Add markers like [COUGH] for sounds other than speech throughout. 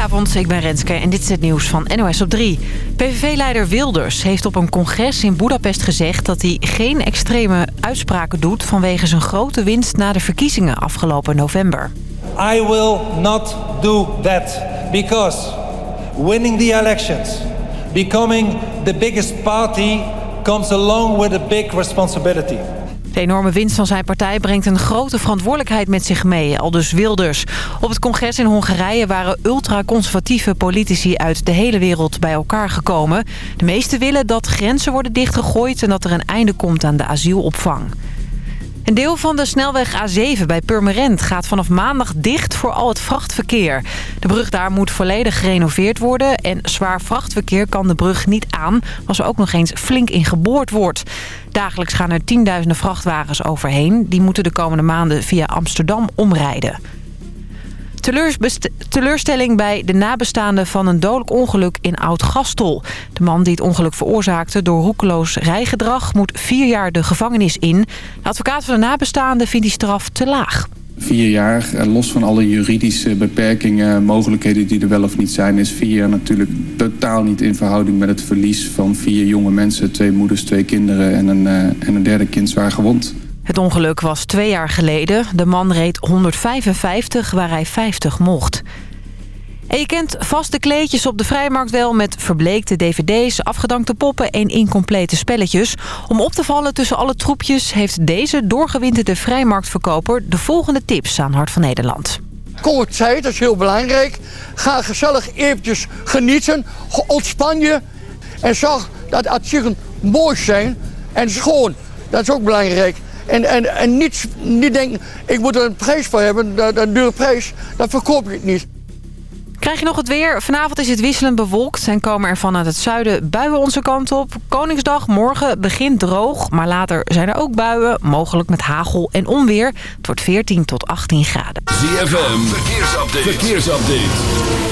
Goedenavond, ik ben Renske en dit is het nieuws van NOS op 3. PVV-leider Wilders heeft op een congres in Budapest gezegd... dat hij geen extreme uitspraken doet vanwege zijn grote winst... na de verkiezingen afgelopen november. I will not do that because winning the elections, becoming the biggest party comes along with a big responsibility. De enorme winst van zijn partij brengt een grote verantwoordelijkheid met zich mee, al dus Wilders. Op het congres in Hongarije waren ultraconservatieve politici uit de hele wereld bij elkaar gekomen. De meesten willen dat grenzen worden dichtgegooid en dat er een einde komt aan de asielopvang. Een deel van de snelweg A7 bij Purmerend gaat vanaf maandag dicht voor al het vrachtverkeer. De brug daar moet volledig gerenoveerd worden en zwaar vrachtverkeer kan de brug niet aan als er ook nog eens flink in geboord wordt. Dagelijks gaan er tienduizenden vrachtwagens overheen. Die moeten de komende maanden via Amsterdam omrijden. Teleurstelling bij de nabestaanden van een dodelijk ongeluk in Oud-Gastel. De man die het ongeluk veroorzaakte door roekeloos rijgedrag... moet vier jaar de gevangenis in. De advocaat van de nabestaanden vindt die straf te laag. Vier jaar, eh, los van alle juridische beperkingen, mogelijkheden die er wel of niet zijn... is vier jaar natuurlijk totaal niet in verhouding met het verlies van vier jonge mensen. Twee moeders, twee kinderen en een, eh, en een derde kind zwaar gewond. Het ongeluk was twee jaar geleden. De man reed 155 waar hij 50 mocht. En je kent vaste kleedjes op de vrijmarkt wel met verbleekte dvd's, afgedankte poppen en incomplete spelletjes. Om op te vallen tussen alle troepjes heeft deze doorgewinterde vrijmarktverkoper de volgende tips aan Hart van Nederland. Kom tijd, dat is heel belangrijk. Ga gezellig eventjes genieten, ontspan je en zorg dat artikelen mooi zijn en schoon. Dat is ook belangrijk. En, en, en niet, niet denken, ik moet er een prijs voor hebben, dat, dat dure prijs, dat verkoop ik niet. Krijg je nog het weer? Vanavond is het wisselend bewolkt en komen er vanuit het zuiden buien onze kant op. Koningsdag morgen begint droog, maar later zijn er ook buien, mogelijk met hagel en onweer. Het wordt 14 tot 18 graden. ZFM, verkeersupdate. verkeersupdate.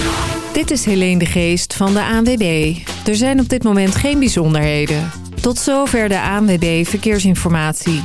Dit is Helene de Geest van de ANWB. Er zijn op dit moment geen bijzonderheden. Tot zover de ANWB Verkeersinformatie.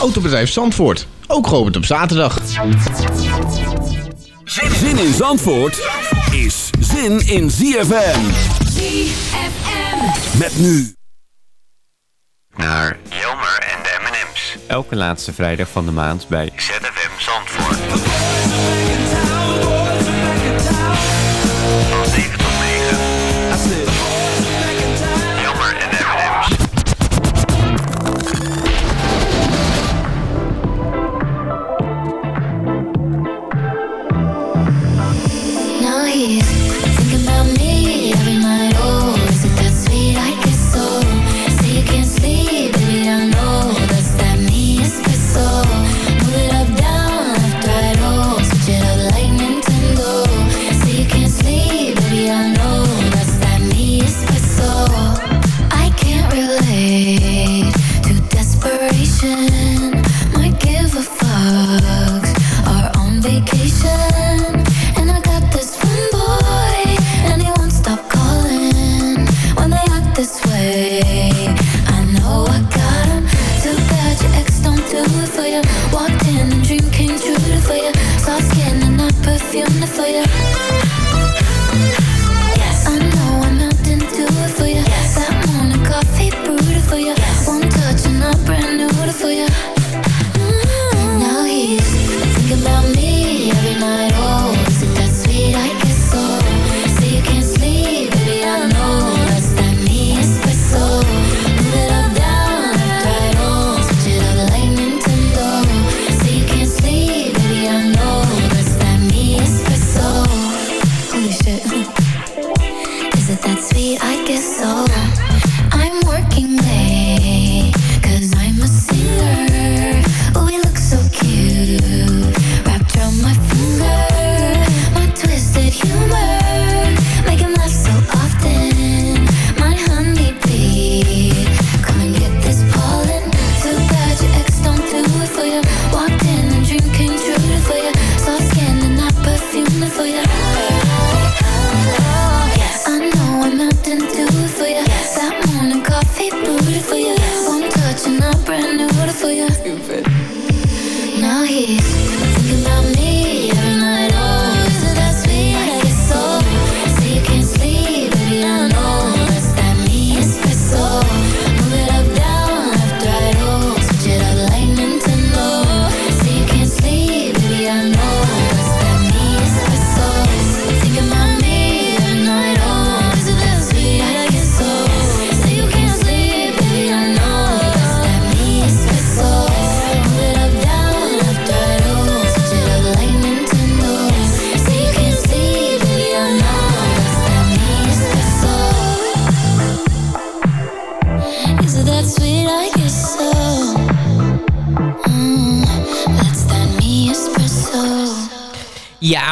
Autobedrijf Zandvoort, ook geopend op zaterdag. Zin in Zandvoort is zin in ZFM. ZFM. Met nu. Naar Jelmer en de M&M's. Elke laatste vrijdag van de maand bij ZFM Zandvoort.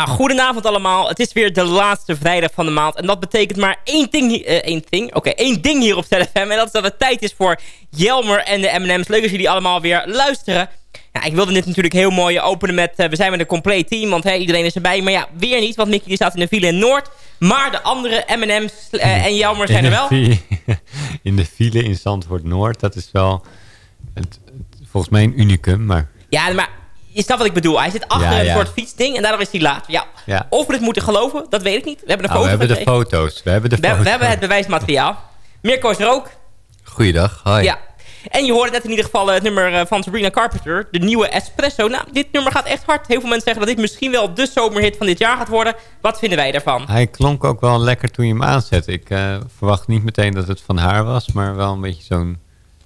Ja, goedenavond allemaal. Het is weer de laatste vrijdag van de maand. En dat betekent maar één ding, uh, één ding, oké, één ding hier op ZFM. En dat is dat het tijd is voor Jelmer en de M&M's. Leuk dat jullie allemaal weer luisteren. Ja, ik wilde dit natuurlijk heel mooi openen met... Uh, we zijn met een compleet team, want hey, iedereen is erbij. Maar ja, weer niet, want Mickey die staat in de file in Noord. Maar de andere M&M's uh, en Jelmer zijn er wel. [LAUGHS] in de file in Zandvoort Noord, dat is wel het, het, volgens mij een unicum. Maar... Ja, maar je snapt wat ik bedoel. Hij zit achter Ja, een ja. soort fietsding en daardoor is hij laat. Ja. Ja. Of we het moeten geloven, dat weet ik niet. We hebben we de gekregen. foto's. We hebben de We, foto's. we hebben het bewijsmateriaal. Mirko is er ook. Goeiedag, hi. Ja. En je hoorde net in ieder geval het nummer eh, van Sabrina Carpenter. De nieuwe Espresso. Nou, dit nummer gaat echt hard. Heel veel mensen zeggen dat dit misschien wel de zomerhit van dit jaar gaat worden. Wat vinden wij daarvan? Hij klonk ook wel lekker toen je hem aanzette. Ik eh, verwacht niet meteen dat het van haar was, maar wel een beetje zo'n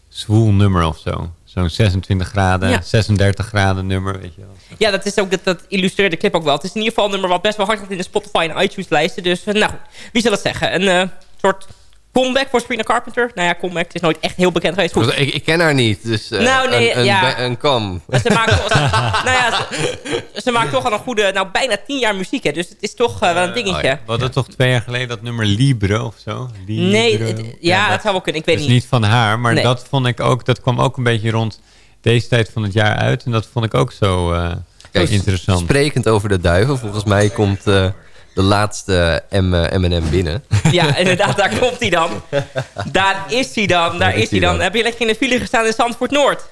zwoel nummer of zo. Zo'n 26 graden, Ja. 36 graden nummer, weet je wel. Ja, dat, is ook, dat, dat illustreert de clip ook wel. Het is in ieder geval een nummer wat best wel hard gaat in de Spotify en iTunes lijsten. Dus eh, nou, wie zal het zeggen? Een eh, soort comeback voor Sabrina Carpenter. Nou ja, comeback. Het is nooit echt heel bekend geweest. Goed. Ik, ik ken haar niet, dus eh, Nou, nee, een, een, ja. kam. Maar Ze maakt, toch, [LAUGHS] nou ja, ze, ze maakt toch al een goede, nou bijna tien jaar muziek. Hè, dus het is toch eh, wel een dingetje. We hadden toch twee jaar geleden dat nummer Libre of zo? Libre. Nee, het- ja, dat zou wel kunnen. Ik weet dat is niet. niet van haar, maar Nee. dat vond ik ook, dat kwam ook een beetje rond deze tijd van het jaar uit. En dat vond ik ook zo eh, Kijk, interessant. Sprekend over de duiven, volgens mij komt eh, de laatste M, M&M binnen. Ja, inderdaad, daar komt hij dan. Daar is hij dan, daar is hij dan. Heb je lekker in de file gestaan in Zandvoort Noord?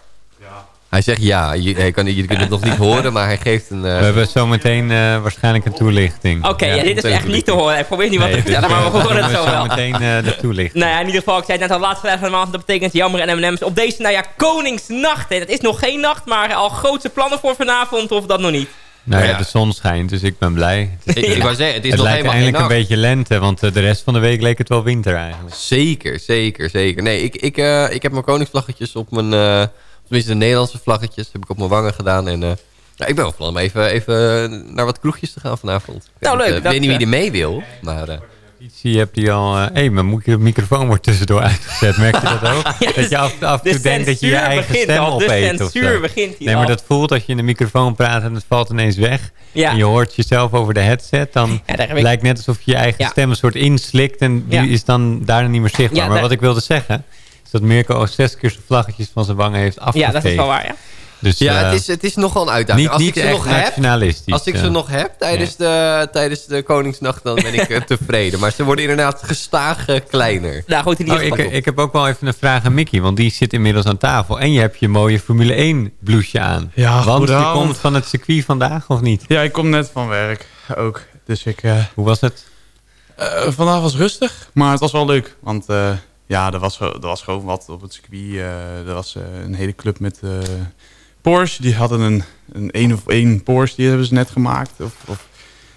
Hij zegt ja, je, hij kan, je kunt het nog niet horen, maar hij geeft een... eh, We hebben zometeen eh, waarschijnlijk een toelichting. Oké, ja, dit is echt niet te horen. Hij probeert niet wat te Nee, vertellen, dus, maar we horen het we zo zo wel. meteen eh, de toelichting. Nou ja, in ieder geval, ik zei het net al, laatste vrijdag van de maand. Dat betekent jammer en M&M's op deze, nou ja, Koningsnacht. Hè. Dat is nog geen nacht, maar al grootste plannen voor vanavond of dat nog niet. Nou ja, Ja. de zon schijnt, dus ik ben blij. ik, [LAUGHS] ik wou zeggen, het is het nog lijkt eindelijk een beetje lente, want eh, de rest van de week leek het wel winter eigenlijk. Zeker, zeker, zeker. Nee, ik, ik, eh, ik heb mijn koningsvlaggetjes op mijn... eh, tenminste, de Nederlandse vlaggetjes heb ik op mijn wangen gedaan. En eh, ja, ik ben wel van plan om even, even naar wat kroegjes te gaan vanavond. Nou, Ik leuk, dat, weet niet wie er mee wil, maar... eh, Zie, heb die al... Hé, hey, maar moet je microfoon wordt tussendoor uitgezet? Merk je dat ook? Ja, [LAUGHS] dat je af, af en de toe denkt dat je je eigen stem al, de opeet of censuur zo. begint hier Nee, maar dat voelt als je in de microfoon praat en het valt ineens weg. Ja. En je hoort jezelf over de headset. Dan Ja, lijkt net alsof je je eigen Ja. stem een soort inslikt. En die Ja. is dan daarna niet meer zichtbaar. Ja, maar wat ik wilde zeggen... is dat Mirko al zes keer zijn vlaggetjes van zijn wangen heeft Ja, afgeveegd. dat is wel waar, ja. Dus, ja, eh, het is, het is nogal een uitdaging. niet, als niet ik ze echt nog heb, nationalistisch. als ik ze eh. nog heb tijdens, de, tijdens de Koningsnacht, dan ben ik eh, [LAUGHS] tevreden. Maar ze worden inderdaad gestaag eh, kleiner. Nou goed, in Oh, ik, ik heb ook wel even een vraag aan Mickey, want die zit inmiddels aan tafel. En je hebt je mooie Formule 1 blouseje aan. Ja, want je komt van het circuit vandaag, of niet? Ja, ik kom net van werk ook. Dus ik... eh, Hoe was het? eh, vandaag was rustig, maar het was wel leuk. Want eh, ja, er was, er was gewoon wat op het circuit. eh, er was eh, een hele club met eh, Porsche. Die hadden een, een één of één Porsche, die hebben ze net gemaakt. Of, of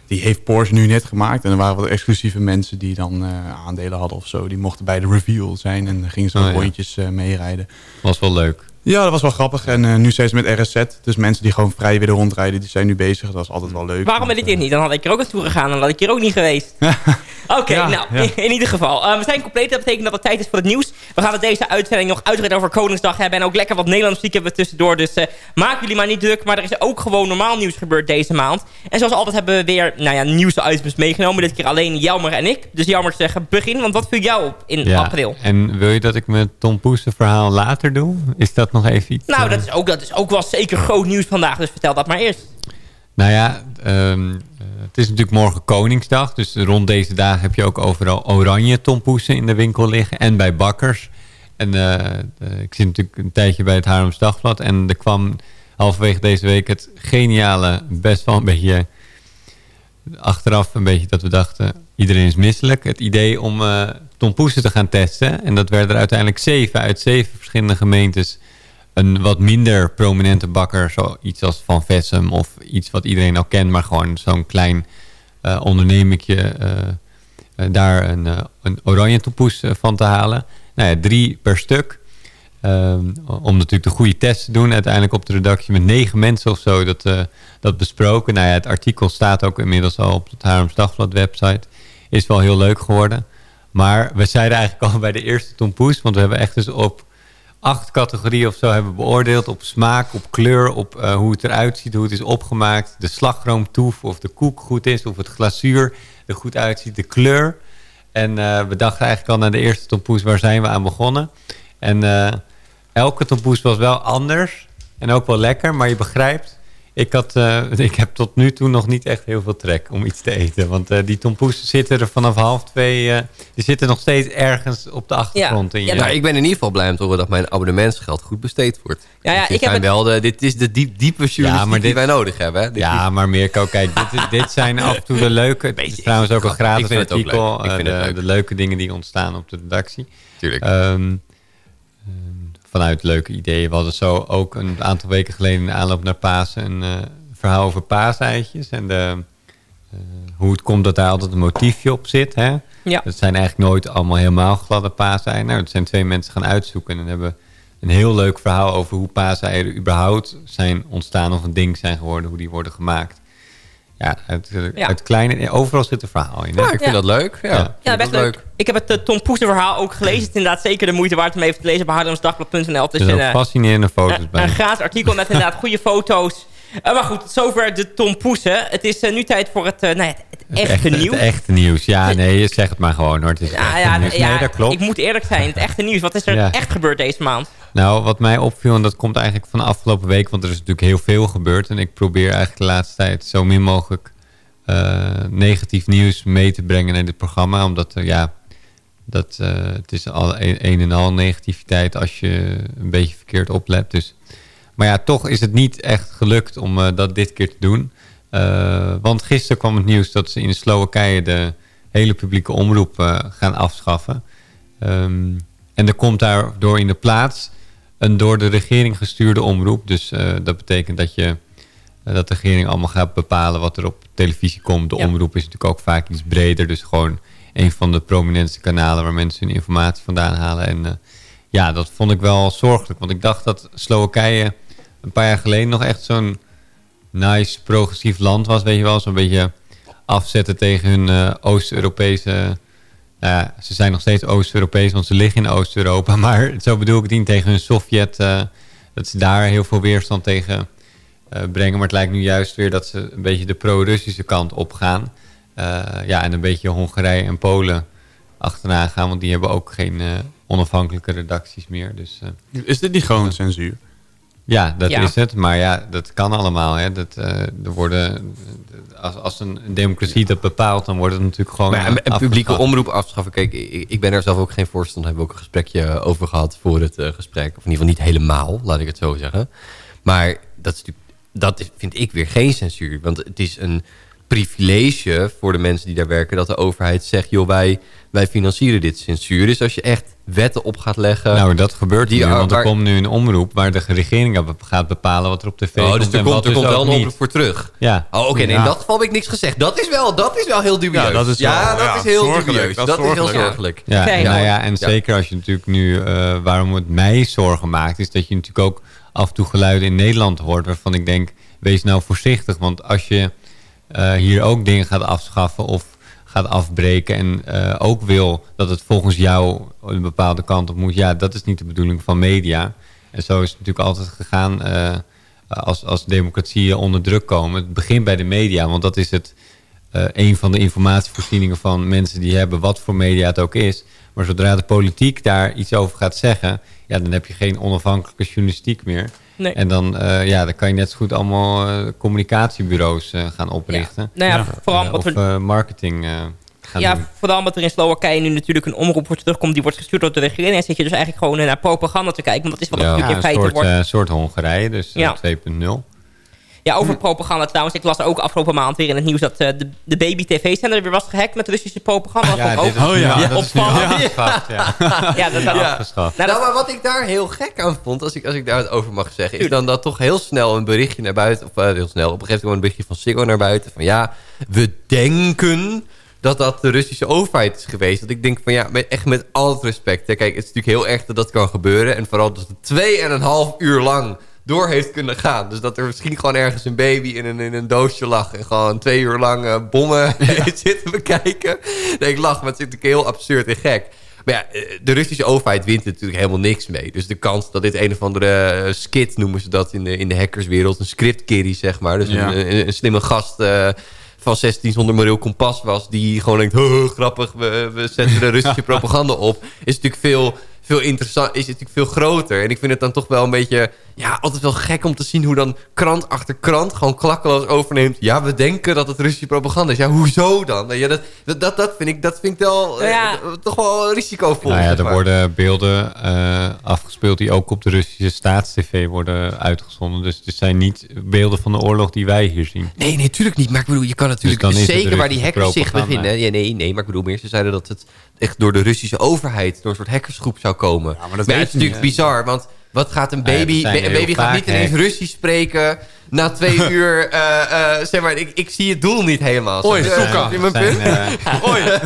die heeft Porsche nu net gemaakt. En er waren wat exclusieve mensen die dan eh, aandelen hadden of zo. Die mochten bij de reveal zijn en gingen ze Oh, ja. rondjes eh, meerijden. Was wel leuk. Ja, dat was wel grappig. En eh, nu steeds met RSZ. Dus mensen die gewoon vrij willen rondrijden, die zijn nu bezig. Dat is altijd wel leuk. Waarom ben ik dit niet? Dan had ik er ook naartoe gegaan en dan had ik hier ook niet geweest. [LAUGHS] Oké, Ja, nou, ja. In, in ieder geval. eh, we zijn compleet. Dat betekent dat het tijd is voor het nieuws. We gaan het deze uitzending nog uitgebreid over Koningsdag hebben. En ook lekker wat Nederlands muziek hebben we tussendoor. Dus eh, maak jullie maar niet druk. Maar er is ook gewoon normaal nieuws gebeurd deze maand. En zoals altijd hebben we weer nou ja, nieuwsitems meegenomen. Dit keer alleen Jelmer en ik. Dus Jelmer te zeggen, begin. Want wat viel jou op in Ja. april? En wil je dat ik mijn Tom Poesen verhaal later doe? Is dat nog even iets? Nou, eh, dat is, ook, dat is ook wel zeker groot nieuws vandaag. Dus vertel dat maar eerst. Nou ja, ehm, eh, het is natuurlijk morgen Koningsdag. Dus rond deze dagen heb je ook overal oranje tompoesen in de winkel liggen. En bij bakkers. En eh, ik zit natuurlijk een tijdje bij het Haarlems Dagblad. En er kwam halverwege deze week het geniale, best wel een beetje achteraf een beetje dat we dachten... iedereen is misselijk. Het idee om eh tompoesen te gaan testen. En dat werden er uiteindelijk zeven uit zeven verschillende gemeentes een wat minder prominente bakker, zoiets als Van Vessem of iets wat iedereen al kent, maar gewoon zo'n klein eh, daar een, een oranje toepoes van te halen. Nou ja, drie per stuk. Ehm, om natuurlijk de goede test te doen. Uiteindelijk op de redactie met negen mensen of zo dat, dat besproken. Nou ja, het artikel staat ook inmiddels al op het Haarlems Dagblad website. Is wel heel leuk geworden. Maar we zeiden eigenlijk [LAUGHS] al bij de eerste tompoes, want we hebben echt dus op acht categorieën of zo hebben beoordeeld. Op smaak, op kleur, op eh, hoe het eruit ziet, hoe het is opgemaakt. De slagroomtoef, of de koek goed is, of het glazuur er goed uitziet. De kleur. En eh, we dachten eigenlijk al naar de eerste tompoes, waar zijn we aan begonnen? En eh, elke tompoes was wel anders. En ook wel lekker, maar je begrijpt... Ik, had, eh, [LAUGHS] ik heb tot nu toe nog niet echt heel veel trek om iets te eten. Want eh, die tompoesen zitten er vanaf half twee... eh, die zitten nog steeds ergens op de achtergrond. in je. Nou, ik ben in ieder geval blij om te horen dat mijn abonnementsgeld goed besteed wordt. Ja, ja, dit, ik heb het- wel de, dit is de diep, diepe journalistiek maar die wij nodig hebben. Hè? Dit Ja, maar Mirko, kijk, dit, is- dit zijn af en toe de leuke... Het is trouwens ook een ik gratis ook artikel. leuk. Ik vind eh, het de, leuk. de leuke dingen die ontstaan op de redactie. Tuurlijk. Ehm, vanuit leuke ideeën. We hadden zo ook een aantal weken geleden in de aanloop naar Pasen... een eh, verhaal over paaseitjes. En de, eh, hoe het komt dat daar altijd een motiefje op zit. Hè? Ja. Het zijn eigenlijk nooit allemaal helemaal gladde paaseieren. Nou, dat zijn twee mensen gaan uitzoeken en hebben een heel leuk verhaal over hoe paaseieren überhaupt zijn ontstaan of een ding zijn geworden, hoe die worden gemaakt. Ja, uit, eh, Ja. uit kleine, overal zit een verhaal in. hè? Ja, ik vind Ja. dat leuk. Ja, Ja. Best leuk. Ik heb het uh, Tom Poes verhaal ook gelezen. Het is inderdaad zeker de moeite waard om even te lezen op haarlemsdagblad.nl. Het is zijn een, eh, fascinerende foto's een, bij. een gratis artikel met inderdaad goede foto's. Eh, maar goed, zover de Tom Poesen. Het is eh, nu tijd voor het, nou het, het echte Het nieuws. echte nieuws. Ja, nee, zeg het maar gewoon hoor. Het is het Ja, ja, nieuws. ja, nee, dat klopt. ik moet eerlijk zijn. Het echte nieuws. Wat is er Ja. echt gebeurd deze maand? Nou, wat mij opviel, en dat komt eigenlijk van de afgelopen week... want er is natuurlijk heel veel gebeurd... en ik probeer eigenlijk de laatste tijd zo min mogelijk negatief nieuws mee te brengen in dit programma. Omdat, ja, dat, het is al een, een en al negativiteit als je een beetje verkeerd oplet. Dus, maar ja, toch is het niet echt gelukt om eh, dat dit keer te doen. Eh, want gisteren kwam het nieuws dat ze in Slowakije de hele publieke omroep eh, gaan afschaffen. Ehm, en er komt daardoor in de plaats een door de regering gestuurde omroep. Dus dat betekent dat, je, dat de regering allemaal gaat bepalen wat er op televisie komt. De Ja. omroep is natuurlijk ook vaak iets breder. Dus gewoon een van de prominentste kanalen waar mensen hun informatie vandaan halen. En ja, dat vond ik wel zorgelijk. Want ik dacht dat Slowakije een paar jaar geleden nog echt zo'n nice progressief land was. Weet je wel, zo'n beetje afzetten tegen hun eh, Oost-Europese... Nou ze zijn nog steeds Oost-Europees, want ze liggen in Oost-Europa. [LAUGHS] Maar zo bedoel ik het niet tegen hun Sovjet... eh, dat ze daar heel veel weerstand tegen eh, brengen. Maar het lijkt nu juist weer dat ze een beetje de pro-Russische kant opgaan. Ja, en een beetje Hongarije en Polen achterna gaan. Want die hebben ook geen onafhankelijke redacties meer. Dus, Is dit niet gewoon censuur? Ja, dat Ja. is het. Maar ja, dat kan allemaal. Hè. Dat, eh, er worden, als, als een democratie dat bepaalt, dan wordt het natuurlijk gewoon Maar een, publieke omroep afschaffen. Kijk, ik, ik ben er zelf ook geen voorstander. Daar hebben we ook een gesprekje over gehad voor het eh, gesprek. Of in ieder geval niet helemaal, laat ik het zo zeggen. Maar dat, is natuurlijk, dat is, vind ik weer geen censuur. Want het is een privilege voor de mensen die daar werken... dat de overheid zegt, joh, wij, wij financieren dit censuur. Dus als je echt wetten op gaat leggen... Nou, dat gebeurt Die, nu, want er waar- komt nu een omroep waar de regering gaat bepalen wat er op tv Oh, komt dus er en komt, wat er dus komt wel een niet. oproep voor terug. Ja. Oh, oké. nee, Ja. in dat geval heb ik niks gezegd. Dat is wel, dat is wel heel dubieus. Ja, dat is wel- ja, dat ja, is heel zorgelijk. dubieus. Dat Dat, is heel zorgelijk. Ja, nou ja, en Ja. zeker als je natuurlijk nu, eh, waarom het mij zorgen maakt, is dat je natuurlijk ook af en toe geluiden in Nederland hoort waarvan ik denk, wees nou voorzichtig. Want als je hier ook dingen gaat afschaffen of gaat afbreken en eh, ook wil dat het volgens jou een bepaalde kant op moet, ja, dat is niet de bedoeling van media. En zo is het natuurlijk altijd gegaan eh, als, als democratieën onder druk komen. Het begint bij de media, want dat is het, eh, een van de informatievoorzieningen van mensen die hebben, wat voor media het ook is. Maar zodra de politiek daar iets over gaat zeggen, ja, dan heb je geen onafhankelijke journalistiek meer. Nee. En dan, eh, ja, dan kan je net zo goed allemaal eh, communicatiebureaus eh, gaan oprichten. Nou ja, vooral Eh, wat of we- eh, marketing eh, gaan Ja, doen. vooral omdat er in Slowakije nu natuurlijk een omroep voor terugkomt... die wordt gestuurd door de regering. En zit je dus eigenlijk gewoon naar propaganda te kijken. Want dat is wat Ja, natuurlijk in een feite soort, wordt. eh, soort Hongarije, dus eh, Ja. 2.0. Ja, over propaganda trouwens. Ik las ook afgelopen maand weer in het nieuws... dat eh, de, de baby-tv-zender weer was gehackt met Russische propaganda. Dat vond ik ook Oh ja, dat is nu afgeschaft, ja. Ja, dat, dat, Ja. Afgeschaft. Nou, Nou, dat- maar wat ik daar heel gek aan vond, als ik, als ik daar het over mag zeggen... is dan dat toch heel snel een berichtje naar buiten... of eh, heel snel, op een gegeven moment een berichtje van Ziggo naar buiten... van ja, we denken dat dat de Russische overheid is geweest. Dat ik denk van ja, met, echt met al het respect. Hè. Kijk, het is natuurlijk heel erg dat dat kan gebeuren... en vooral dat het twee en een half uur lang door heeft kunnen gaan. Dus dat er misschien gewoon ergens een baby in een, in een doosje lag... en gewoon twee uur lang eh, bommen [LAUGHS] zitten bekijken. Nee, ik lach, maar het is natuurlijk heel absurd en gek. Maar ja, eh, de Russische overheid wint er natuurlijk helemaal niks mee. Dus de kans dat dit een of andere eh, skit, noemen ze dat in de, in de hackerswereld... een scriptkerry, zeg maar. Dus Ja. een, een, een slimme gast... van 16 zonder moreel kompas was... die gewoon denkt, "Huh, grappig, we, we zetten de [LAUGHS] Russische propaganda op... is natuurlijk veel, veel interessant, is natuurlijk veel groter. En ik vind het dan toch wel een beetje... ja, altijd wel gek om te zien hoe dan krant achter krant... gewoon klakkeloos overneemt... ja, we denken dat het Russische propaganda is. Ja, hoezo dan? Ja, dat, dat, dat, dat vind ik, dat vind ik wel, eh, Ja. toch wel risicovol. Nou ja, er maar. worden beelden eh, afgespeeld die ook op de Russische staatstv worden uitgezonden. Dus het zijn niet beelden van de oorlog die wij hier zien. Nee, nee, natuurlijk niet. Maar ik bedoel, je kan natuurlijk Dus dan is het zeker waar die hackers zich bevinden. Ja, nee, nee, maar ik bedoel meer, ze zeiden dat het echt door de Russische overheid, door een soort hackersgroep zou komen. Ja, maar dat is natuurlijk niet, bizar, want wat gaat een ja, baby... een baby gaat niet ineens. Russisch spreken na twee [LAUGHS] uur. eh, eh, zeg maar, ik, ik zie het doel niet helemaal. Oei. Snap je mijn punt? [LAUGHS] Oei. [LAUGHS]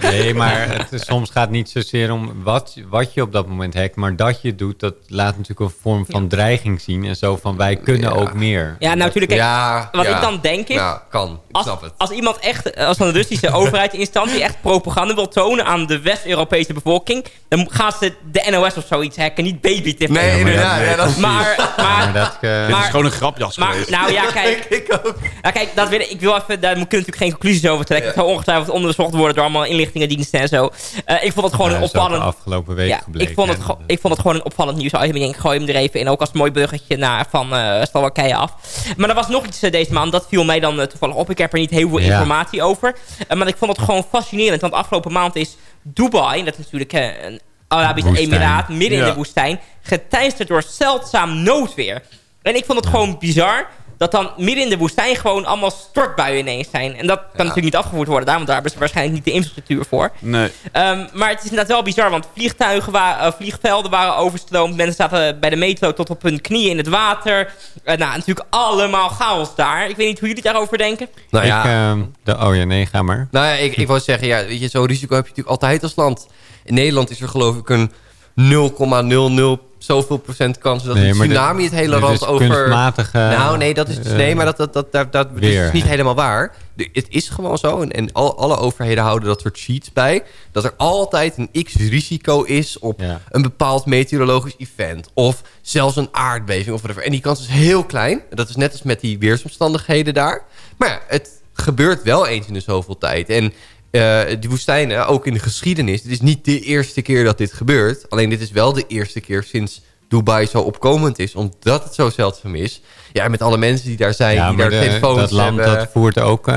Nee, maar het, soms gaat het niet zozeer om wat, wat je op dat moment hackt. Maar dat je doet, dat laat natuurlijk een vorm van dreiging zien. En zo van, wij kunnen ook meer. Ja, nou natuurlijk. kijk, Ja, wat ja. ik dan denk is... Ja, kan. Ik Als, snap het. als iemand echt, als de Russische overheidsinstantie echt propaganda wil tonen aan de West-Europese bevolking, dan gaan ze de NOS of zoiets hacken, niet baby TV. Nee, inderdaad. Ja, dat Maar, maar, Maar dat, eh, Dit Maar- is gewoon een maar geweest. nou ja, [LAUGHS] kijk, ik ook. nou, kijk dat wil, ik- ik wil even, daar kun je natuurlijk geen conclusies over trekken. Het zal ongetwijfeld onderzocht worden door allemaal inlichtingendiensten en zo. Eh, ik vond het gewoon Ja, een opvallend... afgelopen week Ja, gebleken. ik vond, het, gewoon- ik vond het gewoon een opvallend nieuws. Ik gooi hem er even in. Ook als mooi bruggetje naar, van eh Slowakije af. Maar er was nog iets eh, deze maand. Dat viel mij dan eh, toevallig op. Ik heb er niet heel veel Ja. informatie over. Eh, maar ik vond het gewoon fascinerend. Want afgelopen maand is Dubai... Dat is natuurlijk eh, een Arabisch Woestijn. emiraat. Midden in Ja. de woestijn. Geteisterd door zeldzaam noodweer. En ik vond het gewoon bizar... Dat dan midden in de woestijn gewoon allemaal stortbuien ineens zijn. En dat kan natuurlijk niet afgevoerd worden daar. Want daar hebben ze waarschijnlijk niet de infrastructuur voor. Nee. Ehm, maar het is inderdaad wel bizar, want vliegtuigen waren, eh, vliegvelden waren overstroomd. Mensen zaten bij de metro tot op hun knieën in het water. Eh, nou, natuurlijk allemaal chaos daar. Ik weet niet hoe jullie daarover denken. Nou ja, Ik, ehm, de, oh ja, nee, ga maar. Nou ja, ik, ik wou zeggen, ja, weet je, zo'n risico heb je natuurlijk altijd als land. In Nederland is er geloof ik een 0,00 zoveel procent kans dat Nee, een dit- tsunami het hele land over... kunstmatige, nou nee, dat is, dus- eh, nee, maar dat, dat, dat, dat, is niet helemaal waar. De- het is gewoon zo, en, en al, alle overheden houden dat soort sheets bij... dat er altijd een x-risico is op Ja. een bepaald meteorologisch event... of zelfs een aardbeving of whatever. En die kans is heel klein. Dat is net als met die weersomstandigheden daar. Maar ja, het gebeurt wel eens in de zoveel tijd. En eh, die woestijnen, ook in de geschiedenis... het is niet de eerste keer dat dit gebeurt. Alleen dit is wel de eerste keer sinds Dubai zo opkomend is. Omdat het zo zeldzaam is. Ja, met alle mensen die daar zijn, Ja, die daar de- telefoons dat land hebben... dat voert ook eh,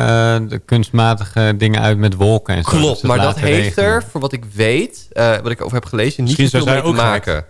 de kunstmatige dingen uit met wolken en zo. Klopt, Dus maar dat heeft regenen. er, voor wat ik weet, eh, wat ik over heb gelezen, niet Misschien mee te maken.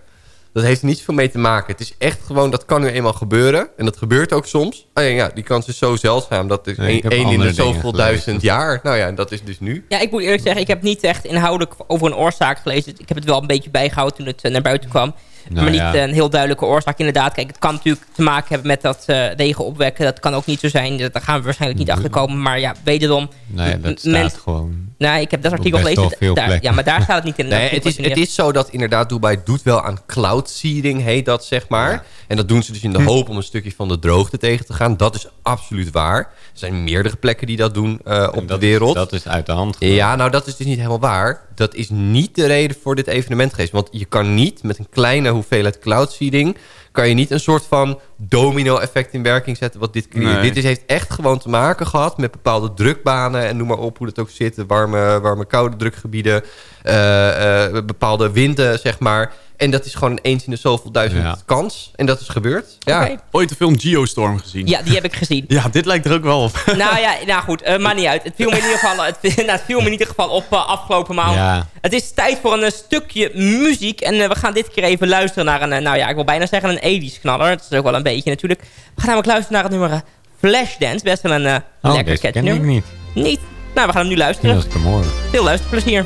Dat heeft er niet zoveel mee te maken. Het is echt gewoon, dat kan nu eenmaal gebeuren. En dat gebeurt ook soms. Alleen ja, die kans is zo zeldzaam. Dat is Nee, één in de zoveel duizend jaar. Nou ja, dat is dus nu. Ja, ik moet eerlijk zeggen, ik heb niet echt inhoudelijk over een oorzaak gelezen. Ik heb het wel een beetje bijgehouden toen het eh, naar buiten kwam. Nou maar niet ja. een heel duidelijke oorzaak inderdaad. Kijk, het kan natuurlijk te maken hebben met dat eh, regen opwekken. Dat kan ook niet zo zijn. Daar gaan we waarschijnlijk niet achter komen. Maar ja, wederom... Nee, dat staat gewoon... Nee, ik heb dat artikel best gelezen. Daar- ja, maar daar staat het niet in. [LAUGHS] Nee, het is, het is zo dat inderdaad Dubai doet wel aan cloud seeding, heet dat zeg maar. En dat doen ze dus in de hoop om een stukje van de droogte tegen te gaan. Dat is absoluut waar. Er zijn meerdere plekken die dat doen eh, op de wereld. Dat is uit de hand. Ja, nou dat is dus niet helemaal waar. Dat is niet de reden voor dit evenement geweest. Want je kan niet met een kleine hoeveelheid cloud seeding... kan je niet een soort van domino-effect in werking zetten wat dit creëert. Nee. Dit is, heeft echt gewoon te maken gehad met bepaalde drukbanen... en noem maar op hoe dat ook zit. Warme, warme koude drukgebieden, eh, eh, bepaalde winden, zeg maar... En dat is gewoon een eens in de zoveel duizend Ja. kans. En dat is gebeurd. Ja. Oké. Ooit de film Geostorm gezien. Ja, die heb ik gezien. [LAUGHS] Ja, dit lijkt er ook wel op. [LAUGHS] nou ja, nou goed, maakt niet uit. Het viel me in ieder geval, het, [LAUGHS] nou, het viel me in ieder geval op eh, afgelopen maand. Ja. Het is tijd voor een eh, stukje muziek. En we gaan dit keer even luisteren naar een, nou ja, ik wil bijna zeggen een 80s knaller. Het is ook wel een beetje natuurlijk. We gaan namelijk luisteren naar het nummer Flashdance. Best wel een Oh, lekker deze catchy ken ik niet. Niet? Nou, we gaan hem nu luisteren. Veel luisterplezier.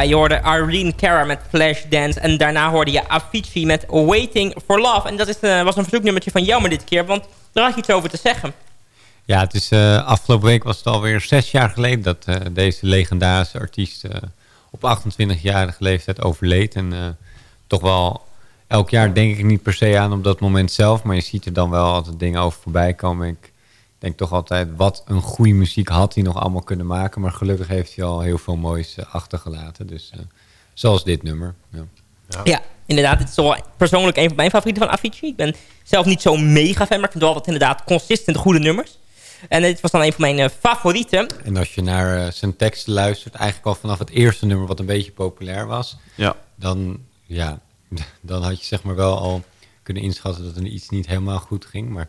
Je hoorde Irene Cara met Flashdance. En daarna hoorde je Avicii met Waiting for Love. En dat is, eh, was een verzoeknummertje van jou maar dit keer. Want daar had je iets over te zeggen. Ja, het is, eh, afgelopen week was het alweer zes jaar geleden... dat eh, deze legendarische artiest op 28-jarige leeftijd overleed. En toch wel elk jaar denk ik niet per se aan op dat moment zelf... maar je ziet er dan wel altijd dingen over voorbij komen. Ik denk toch altijd, wat een goede muziek had hij nog allemaal kunnen maken. Maar gelukkig heeft hij al heel veel moois eh, achtergelaten. Dus eh, zoals dit nummer. Ja. Ja. inderdaad. Het is wel persoonlijk een van mijn favorieten van Avicii. Ik ben zelf niet zo mega fan, maar ik vind wel wat inderdaad consistent goede nummers. En dit was dan een van mijn eh, favorieten. En als je naar zijn teksten luistert, eigenlijk al vanaf het eerste nummer wat een beetje populair was, Ja. dan, ja, [LAUGHS] dan had je zeg maar wel al kunnen inschatten dat er iets niet helemaal goed ging. Maar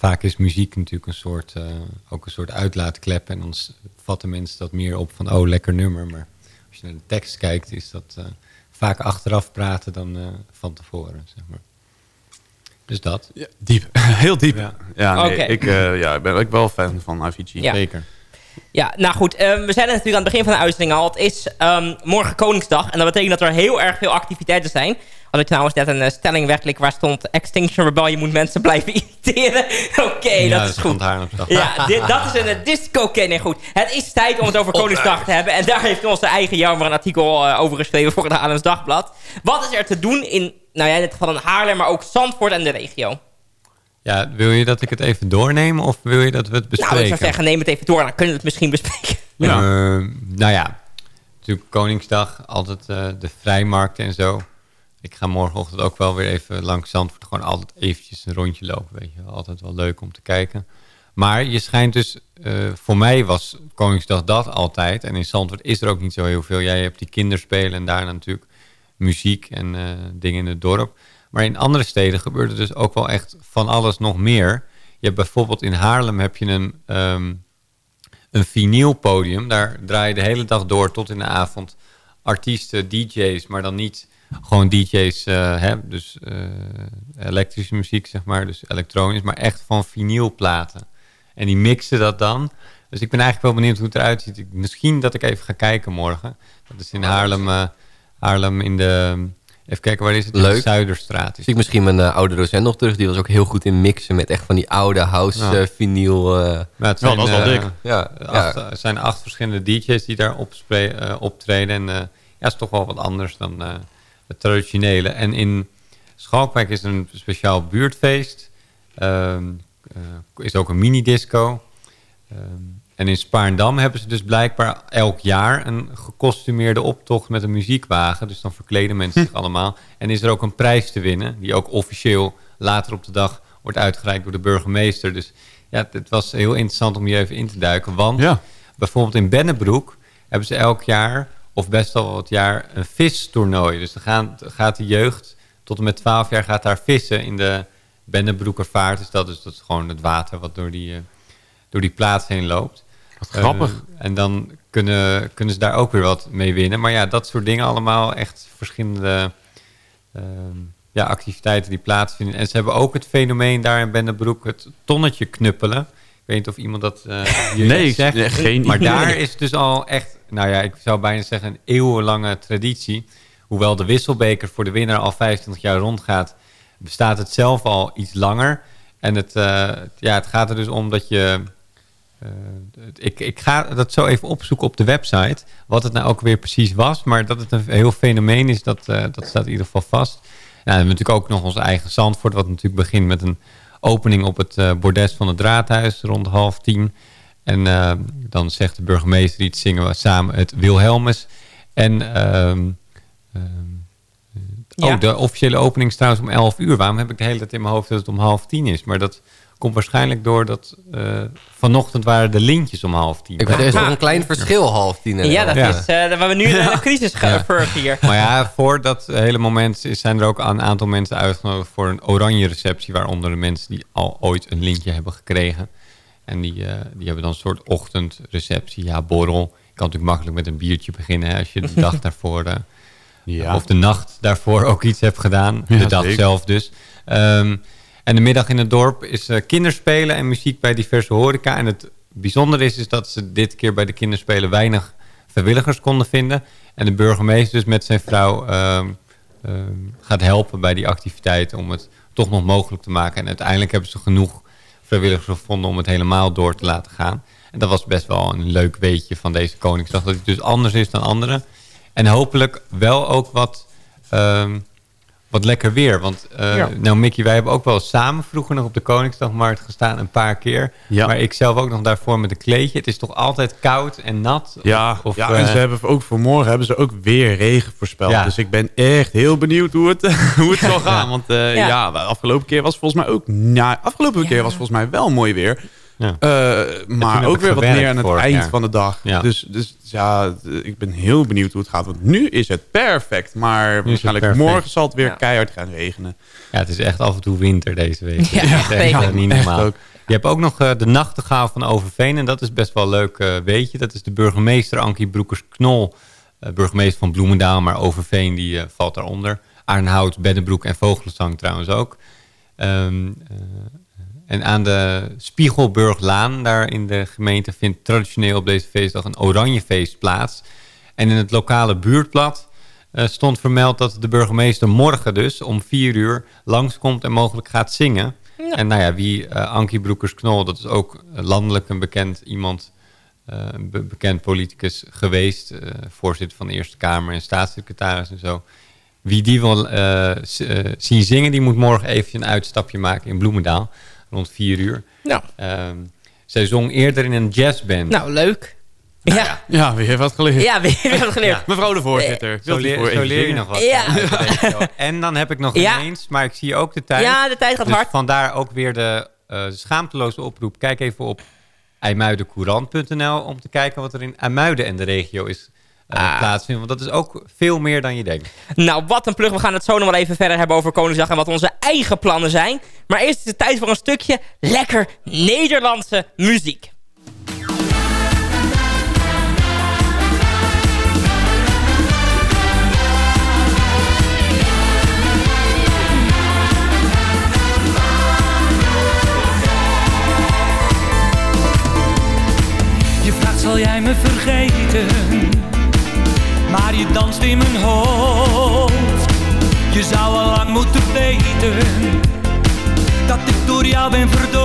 vaak is muziek natuurlijk een soort, eh, ook een soort uitlaatklep. En dan vatten mensen dat meer op van, oh, lekker nummer. Maar als je naar de tekst kijkt, is dat eh, vaak achteraf praten dan eh, van tevoren, zeg maar. Dus dat. diep. [LAUGHS] Heel diep. Ja, Ja, nee, ik, eh, ja, ik ben ik ben wel fan van Avicii. Ja. Zeker. Ja, nou goed. eh, we zeiden natuurlijk aan het begin van de uitzending al. Het is ehm, morgen Koningsdag. En dat betekent dat er heel erg veel activiteiten zijn. Had ik trouwens net een eh, stelling werkelijk waar stond... Extinction Rebellion moet mensen blijven [LAUGHS] irriteren. Oké, Ja, dat is van goed. Ja, dit, dat is een uh, disco Nee, goed. Het is tijd om het over Koningsdag te hebben. En daar heeft onze eigen Jammer een artikel eh, over geschreven voor het Haarlems Dagblad. Wat is er te doen in, nou ja, in het geval in Haarlem, maar ook Zandvoort en de regio? Ja, wil je dat ik het even doorneem of wil je dat we het bespreken? Nou, ik zou zeggen, neem het even door. Dan kunnen we het misschien bespreken. Ja. nou ja, natuurlijk Koningsdag, altijd eh, de vrijmarkten en zo. Ik ga morgenochtend ook wel weer even langs Zandvoort. Gewoon altijd eventjes een rondje lopen, weet je. Altijd wel leuk om te kijken. Maar je schijnt dus, eh, voor mij was Koningsdag dat altijd. En in Zandvoort is er ook niet zo heel veel. Jij hebt die kinderspelen en daarna natuurlijk muziek en eh, dingen in het dorp. Maar in andere steden gebeurt er dus ook wel echt van alles nog meer. Je hebt bijvoorbeeld in Haarlem heb je een, ehm, een vinylpodium. Daar draai je de hele dag door tot in de avond artiesten, DJ's, maar dan niet gewoon DJ's, eh, hè, dus eh, elektrische muziek zeg maar, dus elektronisch, maar echt van vinylplaten. En die mixen dat dan. Dus ik ben eigenlijk wel benieuwd hoe het eruit ziet. Ik- Misschien dat ik even ga kijken morgen. Dat is in Haarlem, eh, Haarlem in de, even kijken waar is het? In de Leuk. Zuiderstraat. Is Zie ik misschien mijn oude docent nog terug. Die was ook heel goed in mixen met echt van die oude house Ja. eh, vinyl. eh. Ja, het zijn, eh, Ja, acht, ja. Er zijn acht verschillende DJ's die daar eh, optreden. En eh ja, is toch wel wat anders dan eh, het traditionele. En in Schalkwijk is er een speciaal buurtfeest. Ehm, eh, is ook een mini-disco. Ehm, en in Spaarndam hebben ze dus blijkbaar elk jaar een gekostumeerde optocht met een muziekwagen. Dus dan verkleden mensen zich allemaal. En is er ook een prijs te winnen, die ook officieel later op de dag wordt uitgereikt door de burgemeester. Dus ja, het, was heel interessant om hier even in te duiken. Want bijvoorbeeld in Bennebroek hebben ze elk jaar, of best wel wat jaar, een vistoernooi. Dus dan gaan, gaat de jeugd tot en met 12 jaar gaat daar vissen in de Bennebroekervaart. Dat, dus dat is gewoon het water wat door die, eh, door die plaats heen loopt. Wat grappig. Eh, en dan kunnen, kunnen ze daar ook weer wat mee winnen. Maar ja, dat soort dingen allemaal echt verschillende ehm, ja, activiteiten die plaatsvinden. En ze hebben ook het fenomeen daar in Bennebroek, het tonnetje knuppelen. Weet niet of iemand dat [LAUGHS] jullie Nee, zegt. nee, geen maar idee. daar is dus al echt, nou ja, ik zou bijna zeggen een eeuwenlange traditie. Hoewel de wisselbeker voor de winnaar al 25 jaar rondgaat, bestaat het zelf al iets langer. En het, eh, ja, het gaat er dus om dat je... eh, ik, ik ga dat zo even opzoeken op de website. Wat het nou ook weer precies was. Maar dat het een heel fenomeen is, dat, dat staat in ieder geval vast. Ja, we hebben natuurlijk ook nog ons eigen Zandvoort. Wat natuurlijk begint met een opening op het eh, bordes van het Draadhuis rond half tien. En eh, dan zegt de burgemeester iets, zingen we samen het Wilhelmus. En ehm, ehm, Ja. Oh, de officiële opening is trouwens om 11 uur. Waarom heb ik de hele tijd in mijn hoofd dat het om half tien is? Maar dat komt waarschijnlijk door dat eh, vanochtend waren de lintjes om half tien. Ik weet, er is nog een klein verschil, half tien en Ja, dat is uh, waar we nu in de crisis gaan hier. Maar ja, voor dat hele moment is- zijn er ook een aantal mensen uitgenodigd voor een oranje receptie. Waaronder de mensen die al ooit een lintje hebben gekregen. En die, eh, die hebben dan een soort ochtendreceptie. Ja, borrel. Je kan natuurlijk makkelijk met een biertje beginnen hè, als je de dag [LAUGHS] daarvoor... eh, Ja. Of de nacht daarvoor ook iets hebt gedaan. Ja, de dag zeker. zelf dus. Ehm, en de middag in het dorp is eh, kinderspelen en muziek bij diverse horeca. En het bijzondere is, is dat ze dit keer bij de kinderspelen weinig vrijwilligers konden vinden. En de burgemeester dus met zijn vrouw ehm, ehm, gaat helpen bij die activiteiten om het toch nog mogelijk te maken. En uiteindelijk hebben ze genoeg vrijwilligers gevonden om het helemaal door te laten gaan. En dat was best wel een leuk weetje van deze Koningsdag. Dat het dus anders is dan anderen. En hopelijk wel ook wat, ehm, wat lekker weer. Want eh, Ja. nou Mickey, wij hebben ook wel samen vroeger nog op de Koningsdagmarkt gestaan. Een paar keer. Ja. Maar ik zelf ook nog daarvoor met een kleedje. Het is toch altijd koud en nat? Ja, Of, ja eh, en ze hebben ook voor morgen hebben ze ook weer regen voorspeld. Ja. Dus ik ben echt heel benieuwd hoe het, [LAUGHS] hoe het zal [LAUGHS] gaan. Want eh, Ja. ja. de afgelopen keer was volgens mij ook... Nou, afgelopen keer was volgens mij wel mooi weer. Ja. Eh, maar ook weer wat meer aan het eind jaar. van de dag. Ja. Dus, dus ja, ik ben heel benieuwd hoe het gaat. Want nu is het perfect. Maar waarschijnlijk perfect. morgen zal het weer Ja. keihard gaan regenen. Ja, het is echt af en toe winter deze week. [LAUGHS] Ja, echt niet Echt normaal. ook. Je hebt ook nog eh, de nachtegaal van Overveen. En dat is best wel leuk eh weetje. Dat is de burgemeester Ankie Broekers-Knol. eh, burgemeester van Bloemendaal, maar Overveen die valt daaronder. Arnhout, Beddenbroek en Vogelenzang trouwens ook. Ehm, eh, en aan de Spiegelburglaan, daar in de gemeente, vindt traditioneel op deze feestdag een oranje feest plaats. En in het lokale buurtblad eh, stond vermeld dat de burgemeester morgen dus om vier uur langskomt en mogelijk gaat zingen. Ja. En nou ja, wie eh Ankie Broekers-Knol, dat is ook landelijk een bekend iemand, be- bekend politicus geweest. voorzitter van de Eerste Kamer en staatssecretaris en zo. Wie die wil zien zingen, die moet morgen even een uitstapje maken in Bloemendaal. Rond vier uur. Nou. Ehm, zij zong eerder in een jazzband. Nou, leuk. ja. Ja, wie heeft wat geleerd? Ja, wie heeft wat geleerd? Mevrouw de voorzitter. Zo, wilt u leer, voor zo even leer je nog wat. Ja. En dan heb ik nog Ja. ineens, maar ik zie ook de tijd. Ja, de tijd gaat dus hard. vandaar ook weer de eh, schaamteloze oproep. Kijk even op IJmuidencourant.nl om te kijken wat er in IJmuiden en de regio is eh plaatsvindt. Want dat is ook veel meer dan je denkt. Nou, wat een plug. We gaan het zo nog wel even verder hebben over Koningsdag en wat onze eigen plannen zijn. Maar eerst is het tijd voor een stukje lekker Nederlandse muziek. Je vraagt zal jij me vergeten Maar je danst in mijn hoofd. Je zou al lang moeten weten Dat ik door jou ben verdoofd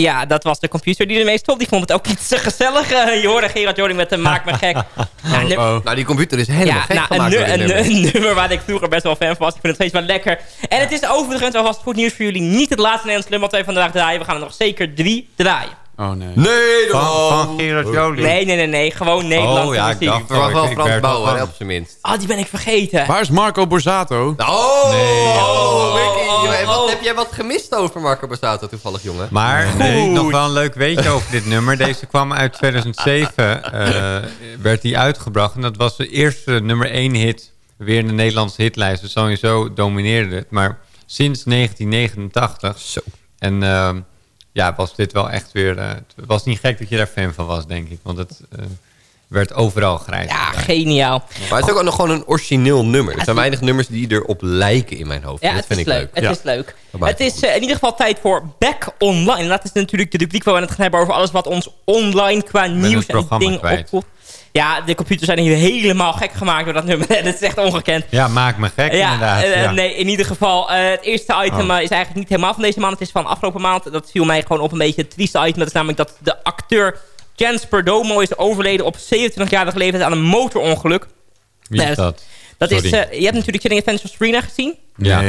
Ja, dat was de computer die ermee stond. Die vond het ook iets te gezellig. Eh, je hoorde Gerard Joling met de [LAUGHS] Maak me gek. Ja, nu- Nou, die computer is helemaal ja, gek nou, gemaakt een, nummer. een, een nummer waar ik vroeger best wel fan van was. Ik vind het steeds wel lekker. En het is overigens alvast goed nieuws voor jullie. Niet het laatste Nederlands nummer wat wij vandaag draaien. We gaan er nog zeker drie draaien. Oh nee. Nee, Van, van Gerard Joling. Nee, nee, nee, nee. Gewoon Nederlandse Oh, ja, ik dacht Ik verwacht wel Ik Frans werd wel Bauer, op zijn minst. Oh, die ben ik vergeten. Waar is Marco Borsato? Oh, Nee. oh, Mickey, oh, en wat, oh. heb jij wat gemist over Marco Borsato toevallig, jongen? Maar nee, nog wel een leuk weetje over dit nummer. Deze kwam uit 2007, eh, werd die uitgebracht. En dat was de eerste nummer 1 hit, weer in de Nederlandse hitlijst. Dus sowieso domineerde het. Maar sinds 1989. Zo. En ehm, ja, was dit wel echt weer... eh, het was niet gek dat je daar fan van was, denk ik. Want het eh, werd overal grijs. Ja, geniaal. Maar het is ook nog gewoon een origineel nummer. Er zijn weinig nummers die erop lijken in mijn hoofd. Ja, dat het vind is ik leuk. leuk. Het Ja. is leuk. Maakt Het is eh, in ieder geval tijd voor Back Online. En dat is natuurlijk de rubriek waar we het gaan hebben over alles wat ons online qua nieuws en dingen opkomt. Ja, de computers zijn hier helemaal gek gemaakt door dat nummer. [LAUGHS] dat is echt ongekend. Ja, maak me gek Ja, inderdaad. eh, ja. nee, in ieder geval. eh, het eerste item Oh. eh, is eigenlijk niet helemaal van deze maand. Het is van afgelopen maand. Dat viel mij gewoon op een beetje het trieste item. Dat is namelijk dat de acteur Jens Perdomo is overleden op 27-jarige leeftijd aan een motorongeluk. Wie is Nee, dat? Dat is, je hebt natuurlijk Chilling Adventures of Sabrina gezien. Ja.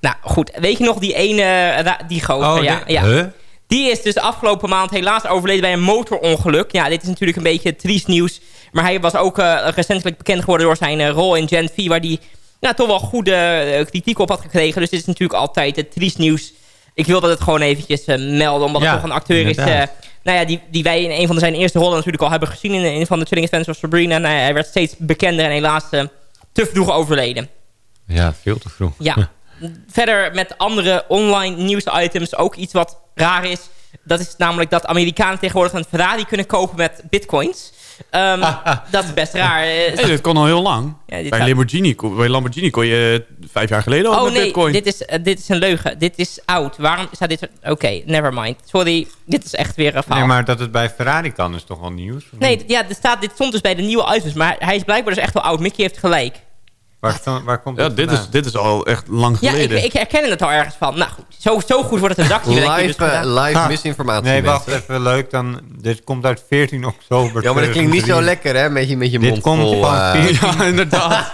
Nou, goed. Weet je nog die ene, die gozer? Oh, ja, de- ja. Huh? Die is dus afgelopen maand helaas overleden bij een motorongeluk. Ja, dit is natuurlijk een beetje triest nieuws. Maar hij was ook eh, recentelijk bekend geworden door zijn eh, rol in Gen V... waar hij nou, toch wel goede eh, kritiek op had gekregen. Dus dit is natuurlijk altijd het triest nieuws. Ik wil dat het gewoon eventjes melden, omdat Ja, het toch een acteur is... inderdaad. nou ja, die, die wij in een van zijn eerste rollen natuurlijk al hebben gezien... in een van de Chilling Adventures of Sabrina. Nou, ja, hij werd steeds bekender en helaas eh, te vroeg overleden. Ja, veel te vroeg. Ja. [LAUGHS] Verder met andere online nieuwsitems ook iets wat raar is. Dat is namelijk dat Amerikanen tegenwoordig een Ferrari kunnen kopen met bitcoins. Ehm, dat is best raar. Hey, dit kon al heel lang. Ja, bij, Lamborghini, bij Lamborghini kon je eh, vijf jaar geleden al Oh met nee, bitcoin. dit is, eh, dit is een leugen. Dit is oud. Waarom staat dit... Oké, never mind. Sorry, dit is echt weer een fout. Nee, maar dat het bij Ferrari kan is toch wel nieuws? Nee, ja, dit, staat, dit stond dus bij de nieuwe items. Maar hij is blijkbaar dus echt wel oud. Mickey heeft gelijk. Waar, waar komt ja, dit is, dit is al echt lang Ja, ik, geleden. ik herken het al ergens van. Nou goed, zo, zo goed wordt het een denk ik dus Live, eh, live Ha. misinformatie. Nee, wacht mensen. even leuk. Dan, dit komt uit 14 oktober. Ja, maar dat klinkt niet zo 2003. lekker, hè? Met je, met je Dit mond komt vol. van eh, 14... [LAUGHS] Ja, inderdaad.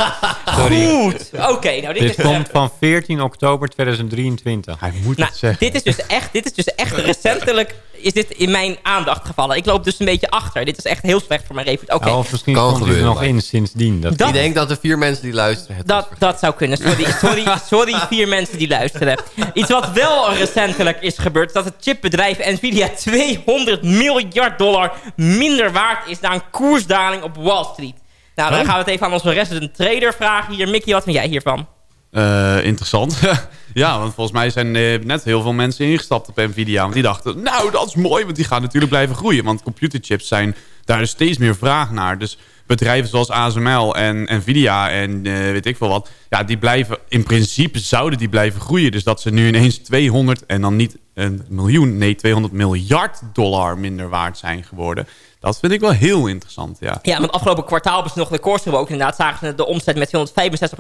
Sorry. Goed. Oké, nou dit, Dit is... komt van 14 oktober 2023. Hij moet Nou, het zeggen. dit is dus echt, dit is dus echt [LAUGHS] recentelijk is dit in mijn aandacht gevallen. Ik loop dus een beetje achter. Dit is echt heel slecht voor mijn reputatie. Oké, Nou, of misschien Kan komt er nog maar- in sindsdien. Dat, Dat- Ik denk dat de vier mensen die luisteren het dat, dat zou kunnen. Sorry, [LAUGHS] sorry, sorry vier mensen die luisteren. Iets wat wel recentelijk is gebeurd... is dat het chipbedrijf Nvidia 200 miljard dollar minder waard is... na een koersdaling op Wall Street. Nou, dan Huh? gaan we het even aan onze resident trader vragen. Hier, Mickey, wat vind jij hiervan? Eh, interessant. [LAUGHS] ja, want volgens mij zijn eh, net heel veel mensen ingestapt op Nvidia. Want die dachten, nou, dat is mooi, want die gaan natuurlijk blijven groeien. Want computerchips zijn, daar is steeds meer vraag naar. Dus bedrijven zoals ASML en Nvidia en eh, weet ik veel wat... ja, die blijven, in principe zouden die blijven groeien. Dus dat ze nu ineens 200 en dan niet een miljoen... nee, 200 miljard dollar minder waard zijn geworden. Dat vind ik wel heel interessant, ja. Ja, want afgelopen kwartaal hebben ze nog records gebroken. Inderdaad zagen ze de omzet met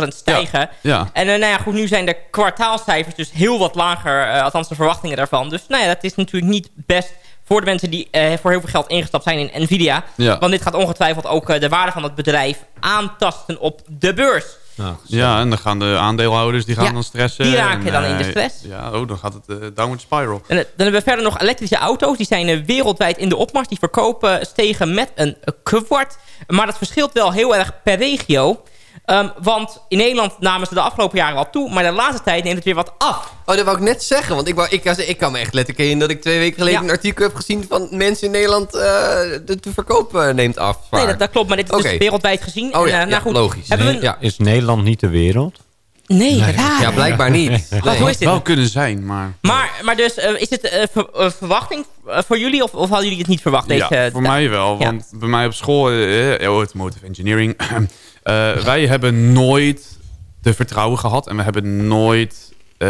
265% stijgen. Ja. En eh, nou ja, goed, nu zijn de kwartaalcijfers dus heel wat lager. eh, althans, de verwachtingen daarvan. Dus nou ja, dat is natuurlijk niet best voor de mensen die eh, voor heel veel geld ingestapt zijn in Nvidia. Ja. Want dit gaat ongetwijfeld ook de waarde van het bedrijf aantasten op de beurs. Nou, Ja, en dan gaan de aandeelhouders die gaan Ja, dan stressen. die raken en, dan in de eh, stress. Ja, oh, dan gaat het eh, downward spiral. En eh, dan hebben we verder nog elektrische auto's. Die zijn wereldwijd in de opmars. Die verkopen stegen met een kwart. Maar dat verschilt wel heel erg per regio. Ehm, want in Nederland namen ze de afgelopen jaren wat toe. Maar de laatste tijd neemt het weer wat af. Oh, dat wou ik net zeggen. Want ik, wou, ik, ik kan me echt letterlijk in dat ik twee weken geleden Ja. een artikel heb gezien van mensen in Nederland. eh, de, de verkoop eh, neemt af. Nee, dat, dat klopt. Maar dit is dus wereldwijd gezien. Oh En, ja, eh, nou ja, goed, logisch. Hebben we nee, een- ja. Is Nederland niet de wereld? Nee, raar. Ja, blijkbaar niet. [LAUGHS] Wat, Nee. dit? Wel kunnen zijn, maar... Maar, maar dus, is het ver- verwachting voor jullie? Of, of hadden jullie het niet verwacht? Deze, ja, voor mij wel. Ja. Want bij mij op school, automotive engineering... [CLEARS THROAT] eh, wij hebben nooit de vertrouwen gehad. En we hebben nooit... eh,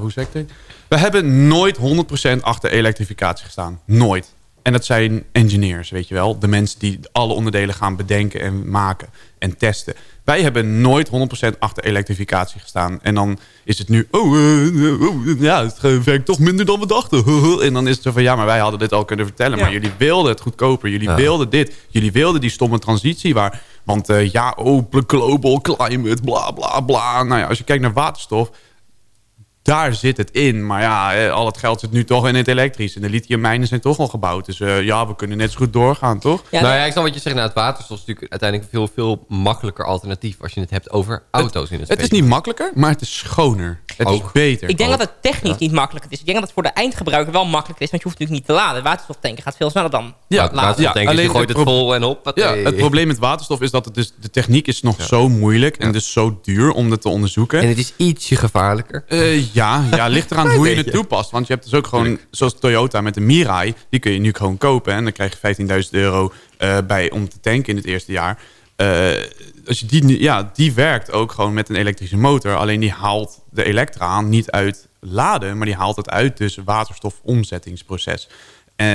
hoe zeg ik dit? We hebben nooit 100% achter elektrificatie gestaan. Nooit. En dat zijn engineers, weet je wel. De mensen die alle onderdelen gaan bedenken en maken en testen. Wij hebben nooit 100% achter elektrificatie gestaan. En dan is het nu... Oh, eh, eh, oh, ja, het werkt toch minder dan we dachten. [LAUGHS] En dan is het zo van... Ja, maar wij hadden dit al kunnen vertellen. Ja. Maar jullie wilden het goedkoper. Jullie Ja. wilden dit. Jullie wilden die stomme transitie waar... Want eh, ja, oh, global climate, bla, bla, bla. Nou ja, als je kijkt naar waterstof daar zit het in. Maar ja, al het geld zit nu toch in het elektrisch. En de lithiummijnen zijn toch al gebouwd. Dus eh, ja, we kunnen net zo goed doorgaan, toch? Ja, nou ja, ik snap wat je zegt. Nou, het waterstof is natuurlijk uiteindelijk een veel, veel makkelijker alternatief... als je het hebt over auto's in het Het is niet makkelijker, maar het is schoner. Het is Ook. beter. Ik denk Ook. dat het technisch niet makkelijker is. Ik denk dat het voor de eindgebruiker wel makkelijker is. Want je hoeft natuurlijk niet te laden. Waterstoftanken gaat veel sneller dan Ja, laden. Laatst Ja, denk ik, alleen je gooit het het vol en op. Ja, het probleem met waterstof is dat het dus, de techniek is nog zo moeilijk en dus zo duur om dat te onderzoeken. En het is ietsje gevaarlijker. Eh, ja, ja, ligt eraan [LAUGHS] hoe je het toepast. Want je hebt dus ook gewoon, zoals Toyota met de Mirai... die kun je nu gewoon kopen. En dan krijg je 15.000 euro eh, bij om te tanken in het eerste jaar. Eh, als je die, ja, die werkt ook gewoon met een elektrische motor. Alleen die haalt de elektra niet uit laden... maar die haalt het uit dus waterstofomzettingsproces. Eh,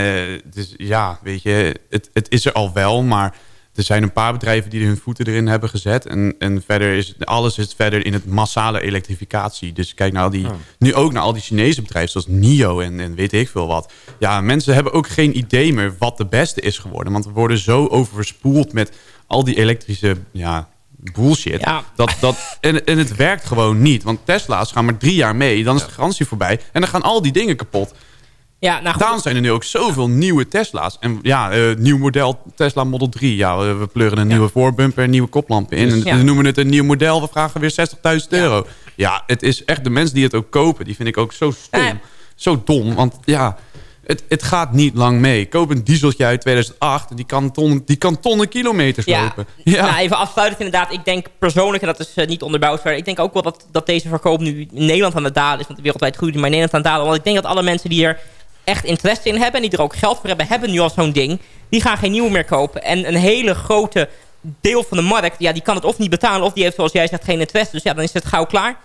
dus ja, weet je, het, het is er al wel, maar er zijn een paar bedrijven die hun voeten erin hebben gezet. En, en verder is alles is verder in het massale elektrificatie. Dus kijk naar al die, nu ook naar al die Chinese bedrijven zoals NIO en, en weet ik veel wat. Ja, mensen hebben ook geen idee meer wat de beste is geworden. Want we worden zo overspoeld met al die elektrische ja, bullshit. Dat, dat, en, en het werkt gewoon niet. Want Tesla's gaan maar drie jaar mee. Dan is de garantie voorbij. En dan gaan al die dingen kapot. Ja, nou, Daarom zijn er nu ook zoveel nieuwe Tesla's. En ja, eh, nieuw model Tesla Model 3. Ja, we we pleuren een nieuwe voorbumper en nieuwe koplampen in. Dus, en ja. we noemen het een nieuw model. We vragen weer 60.000 euro. Ja. het is echt de mensen die het ook kopen. Die vind ik ook zo stom. Zo dom. Want ja, het, het gaat niet lang mee. Koop een dieseltje uit 2008. En die kan, ton, die kan tonnen kilometers Ja, lopen. Nou, even afsluitend inderdaad. Ik denk persoonlijk, en dat is eh, niet onderbouwd verder... ik denk ook wel dat, dat deze verkoop nu in Nederland aan het dalen is. Want wereldwijd groeit maar in Nederland aan het dalen. Want ik denk dat alle mensen die er echt interesse in hebben... en die er ook geld voor hebben, hebben nu al zo'n ding. Die gaan geen nieuwe meer kopen. En een hele grote deel van de markt... ja, die kan het of niet betalen... of die heeft, zoals jij zegt, geen interesse. Dus ja, dan is het gauw klaar.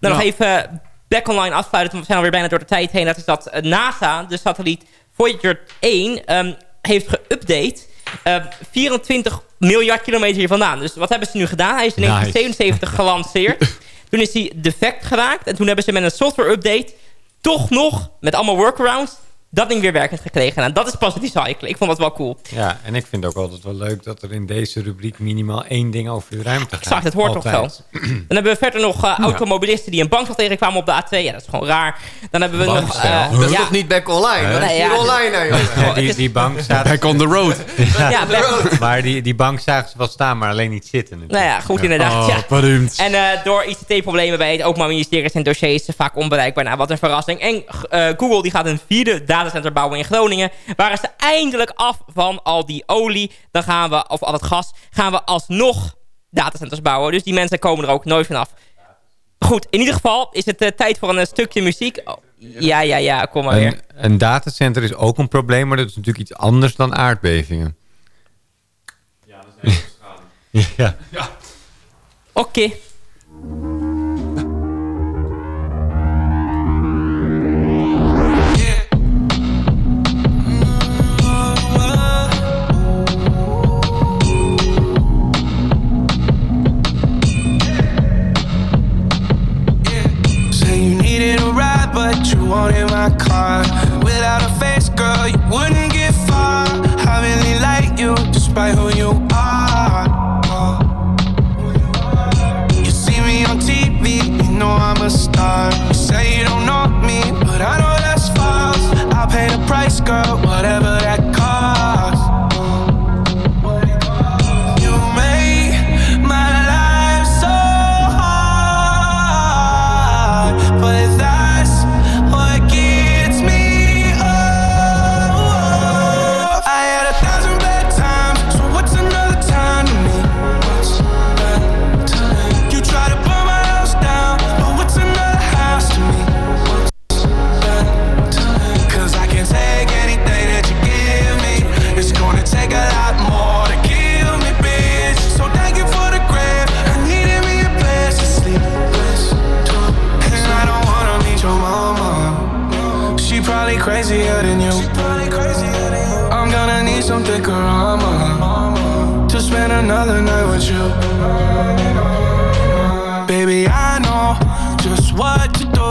Dan nog even eh, back online afsluiten... want we zijn alweer bijna door de tijd heen. Dat is dat eh, NASA, de satelliet Voyager 1... ehm, heeft geüpdate... eh, 24 miljard kilometer hier vandaan. Dus wat hebben ze nu gedaan? Hij is in Nice. 1977 [LAUGHS] gelanceerd. toen is hij defect geraakt. En toen hebben ze met een software update... toch nog, met allemaal workarounds... dat ding weer werkend gekregen. En dat is pas recyclen. Ik vond dat wel cool. Ja, en ik vind ook altijd wel leuk dat er in deze rubriek minimaal één ding over de ruimte gaat. Exact, het hoort toch wel. [CLEARS THROAT] Dan hebben we verder nog eh, automobilisten die een bankslag tegenkwamen op de A2. Ja, dat is gewoon raar. Dan hebben we nog... Eh, Dat is ja. toch niet back online? Dat is Nee, hier ja, online nou, joh. [LAUGHS] Ja, die, die bank [LAUGHS] staat... Back on the road. Ja, back- [LAUGHS] Maar die, die bank zagen ze wel staan, maar alleen niet zitten. Nou ja, goed inderdaad. Oh. En eh, door ICT-problemen bij het Openbaar Ministerie zijn dossiers vaak onbereikbaar. Nou, wat een verrassing. En Google die gaat een vierde datacenter bouwen in Groningen. Waren ze eindelijk af van al die olie, dan gaan we, of al het gas, gaan we alsnog datacenters bouwen. Dus die mensen komen er ook nooit vanaf. Goed, in ieder geval is het eh, tijd voor een eh, stukje muziek. Oh, ja, ja, ja, kom maar weer. Een, een datacenter is ook een probleem, maar dat is natuurlijk iets anders dan aardbevingen. Ja, dat is [LAUGHS] ja. Oké. Say alone in my car. Another night with you. Baby, I know just what to do.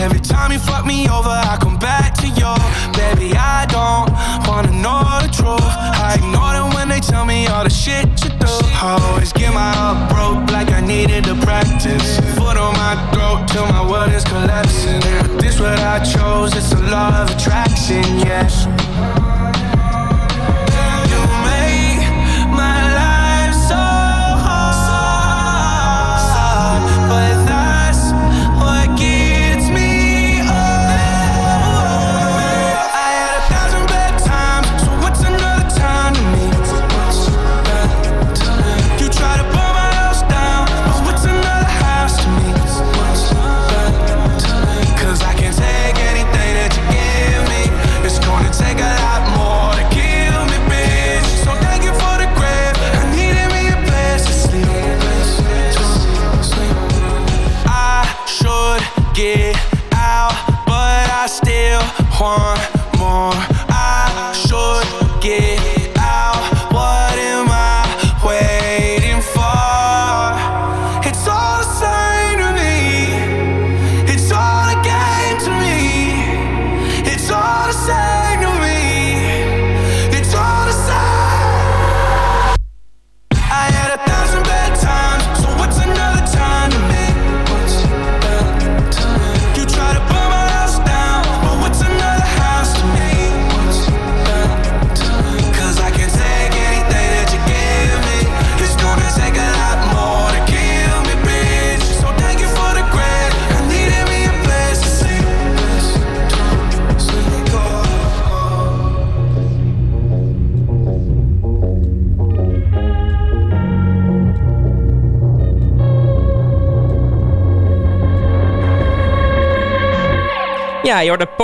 Every time you fuck me over, I come back to you. Baby, I don't wanna know the truth. I ignore them when they tell me all the shit you do. I always get my up broke like I needed to practice. Foot on my throat till my world is collapsing. This what I chose, it's a law of attraction, yes. You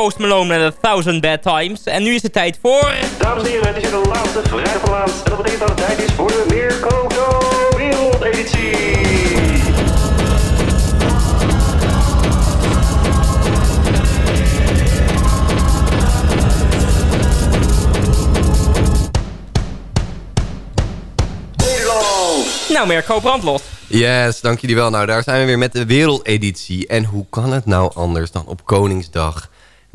Post Malone met A Thousand Bad Times. En nu is het tijd voor... Dames en heren, het is weer de laatste vrijdag van de maand. En dat betekent dat het tijd is voor de Mirko Go Wereldeditie. Nederland! Nou, Mirko, brandlos. Yes, dank jullie wel. Nou, daar zijn we weer met de wereldeditie. En hoe kan het nou anders dan op Koningsdag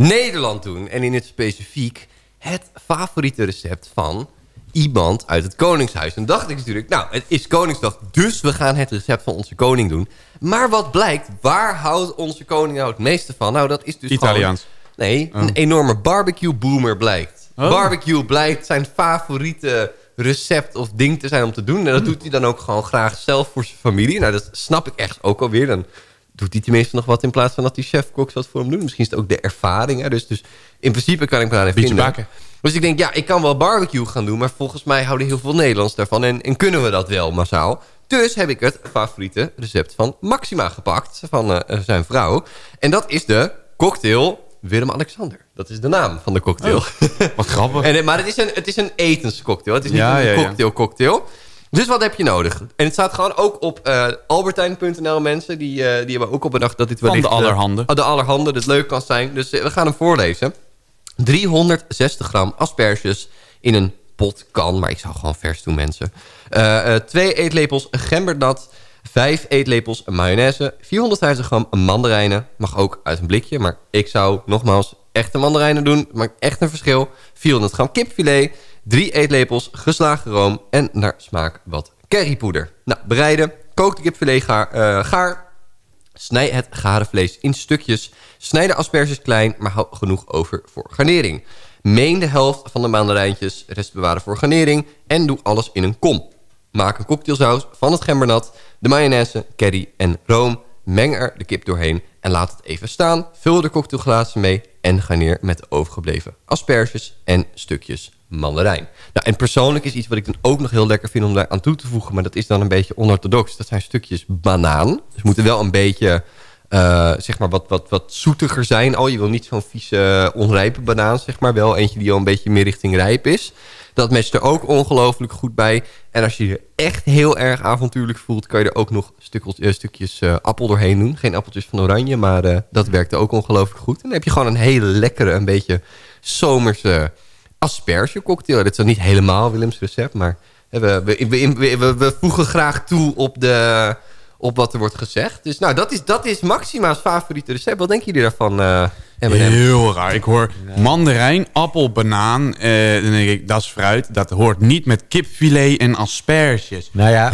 Nederland doen? En in het specifiek het favoriete recept van iemand uit het Koningshuis. En dacht ik natuurlijk, nou, het is Koningsdag, dus we gaan het recept van onze koning doen. Maar wat blijkt, waar houdt onze koning nou het meeste van? Nou, dat is dus Italiaans. gewoon- nee, Oh. een enorme barbecue boomer blijkt. Oh. Barbecue blijkt zijn favoriete recept of ding te zijn om te doen. En dat doet hij dan ook gewoon graag zelf voor zijn familie. Nou, dat snap ik echt ook alweer. Dan doet hij tenminste nog wat in plaats van dat die chef-koks wat voor hem doen. Misschien is het ook de ervaring. Hè? Dus, dus in principe kan ik me daar even vinden. bakken. Dus ik denk, ja, ik kan wel barbecue gaan doen... maar volgens mij houden heel veel Nederlands daarvan... en, en kunnen we dat wel massaal. Dus heb ik het favoriete recept van Maxima gepakt... van eh, zijn vrouw. En dat is de cocktail Willem-Alexander. Dat is de naam van de cocktail. Oh, wat grappig. [LAUGHS] En, maar het is, een, het is een etenscocktail. Het is niet Ja, een ja, ja. Dus wat heb je nodig? En het staat gewoon ook op eh albertijn.nl mensen. Die, eh, die hebben ook op bedacht dat dit Van wellicht... de allerhande. eh, de allerhande, dat leuk kan zijn. Dus eh, we gaan hem voorlezen. 360 gram asperges in een pot kan. Maar ik zou gewoon vers doen, mensen. Eh, eh, twee eetlepels gembernat. Vijf eetlepels mayonaise. 450 gram mandarijnen. Mag ook uit een blikje. Maar ik zou nogmaals echte mandarijnen doen. Maakt echt een verschil. 400 gram kipfilet. Drie eetlepels geslagen room. En naar smaak wat currypoeder. Nou, bereiden. Kook de kipfilet gaar. eh. Snij het gare vlees in stukjes. Snij de asperges klein, maar hou genoeg over voor garnering. Meen de helft van de mandarijntjes, rest bewaren voor garnering... en doe alles in een kom. Maak een cocktailsaus van het gembernat, de mayonaise, curry en room. Meng er de kip doorheen en laat het even staan. Vul de cocktailglazen mee en garneer met overgebleven asperges en stukjes mandarijn. Nou, en persoonlijk is iets wat ik dan ook nog heel lekker vind om daar aan toe te voegen... maar dat is dan een beetje onorthodox. Dat zijn stukjes banaan. Dus moeten wel een beetje eh, zeg maar wat, wat, wat zoetiger zijn. Oh, je wil niet zo'n vieze onrijpe banaan, zeg maar. Wel eentje die al een beetje meer richting rijp is. Dat matcht er ook ongelooflijk goed bij. En als je je echt heel erg avontuurlijk voelt... kan je er ook nog stukjes, eh, stukjes eh, appel doorheen doen. Geen appeltjes van oranje, maar eh, dat werkte ook ongelooflijk goed. En dan heb je gewoon een hele lekkere, een beetje zomerse aspergecocktail. Dit is dan niet helemaal Willems recept, maar we, we, we, we, voegen graag toe op, de, op wat er wordt gezegd. Dus nou, dat is, dat is Maxima's favoriete recept. Wat denken jullie daarvan? Heel raar. Ik hoor mandarijn, appel, banaan. eh, dan denk ik, dat is fruit. Dat hoort niet met kipfilet en asperges. Nou ja,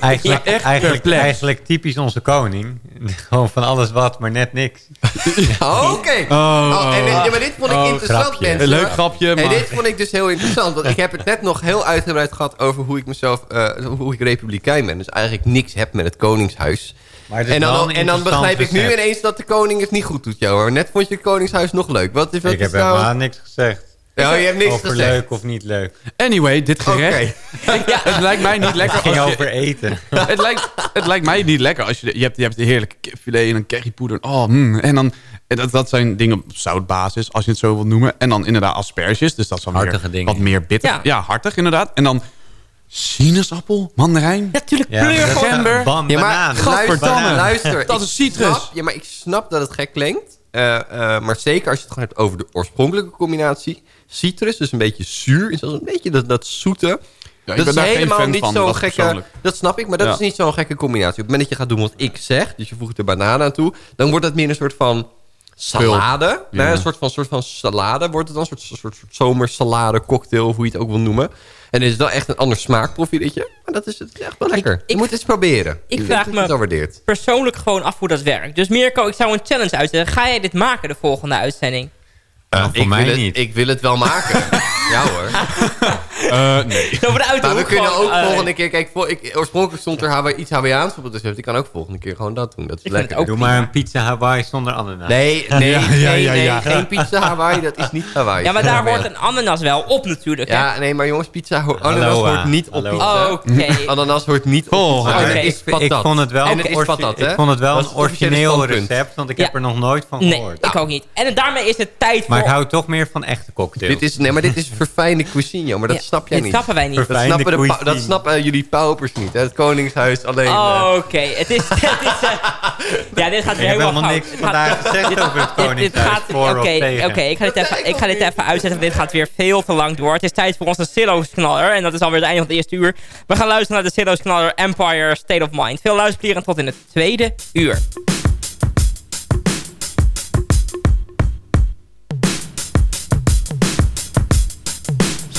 eigenlijk, Ja, eigenlijk, eigenlijk typisch onze koning. [LAUGHS] Gewoon van alles wat, maar net niks. [LAUGHS] Oh, Oké. Oh, en, ja, maar dit vond ik Oh, interessant, grapje. mensen. Leuk grapje, En maar- dit vond ik dus heel interessant. Want ik heb het net nog heel uitgebreid gehad over hoe ik mezelf, eh, hoe ik republikein ben. Dus eigenlijk niks heb met het koningshuis. Maar En dan, en dan begrijp ik nu recept. ineens dat de koning het niet goed doet, jou. Net vond je het koningshuis nog leuk. Wat is, wat Ik is heb nou... helemaal niks gezegd. Ja, je hebt niks over gezegd. leuk of niet leuk. Anyway, dit gerecht... [LAUGHS] Het lijkt mij niet [LAUGHS] lekker Het ging als je- over eten. [LAUGHS] het, lijkt, het lijkt mij niet lekker als je... Je hebt, je hebt de heerlijke kipfilet en een currypoeder. Oh, mm, en dan... en Dat, dat zijn dingen op zoutbasis, als je het zo wilt noemen. En dan inderdaad asperges. Dus dat is dan weer wat meer bitter. Ja. Ja. hartig inderdaad. En dan sinaasappel, mandarijn. Natuurlijk, Ja, pleur dat- gewoon. Gember. Bam, Ja, maar banaan. luister. Dat is citrus. Snap, ja, maar ik snap dat het gek klinkt. Eh, eh, maar zeker als je het gewoon hebt over de oorspronkelijke combinatie. Citrus, dus een beetje zuur. Is een beetje dat, dat zoete. ik dat ben is daar geen helemaal fan niet zo'n gekke... Dat snap ik, maar dat Ja. is niet zo'n gekke combinatie. Op het moment dat je gaat doen wat ik zeg... dus je voegt er banaan aan toe... dan wordt dat meer een soort van salade. Ja. Nee, een soort van, soort van salade wordt het dan. Een soort, soort, soort zomersalade, cocktail, hoe je het ook wil noemen. En het is wel echt een ander smaakprofieletje. Maar dat is, het echt wel lekker. je moet het eens proberen. Ik Ik vraag vind het me gewaardeerd. persoonlijk gewoon af hoe dat werkt. Dus Mirko, ik zou een challenge uitzetten. Ga jij dit maken, de volgende uitzending? voor ik mij wil het, niet. Ik wil het wel maken. [LAUGHS] ja hoor. [LAUGHS] nee. [LAUGHS] De Maar we kunnen ook eh, volgende keer... Kijk, voor, ik, oorspronkelijk stond er Hawaii, iets Hawaiiaans op het recept. Ik kan ook volgende keer gewoon dat doen. Dat is Ik lekker. Doe maar een pizza Hawaii zonder ananas. Nee, [LAUGHS] nee, Ja, nee, ja, ja, nee, geen pizza Hawaii. Dat is niet Hawaii. Ja, maar daar hoort een ananas wel op natuurlijk. hè? Ja, nee, maar jongens, pizza ho ananas Aloha. hoort niet op Aloha. pizza. Oh, Oké. [LAUGHS] Ananas hoort niet op Oh, pizza. Is ik, vond het wel, En het een is orgi- patat, hè? ik vond het wel een origineel recept, want ik Ja. heb er nog nooit van Nee, gehoord. ik ook niet. En daarmee is het tijd voor... Maar ik hou toch meer van echte cocktails. Dit is, nee, maar dit is verfijnde cuisine, joh. Maar dat snap jij dit niet. snappen wij niet. Dat snappen, de dat snappen jullie paupers niet. Hè? Het Koningshuis alleen. Oh, eh, Oké, het is... [LAUGHS] Het is eh, ja, dit gaat heb helemaal fout. niks Het vandaag gezegd dit- over het Koningshuis, dit gaat- voor of Oké, tegen. oké, ik ga dit even- ik ga dit even uitzetten. Dit gaat weer veel te lang door. Het is tijd voor onze Silo's knaller. En dat is alweer het einde van het eerste uur. We gaan luisteren naar de Silo's knaller Empire State of Mind. Veel luisterplezier en tot in het tweede uur.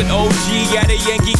With OG at a Yankee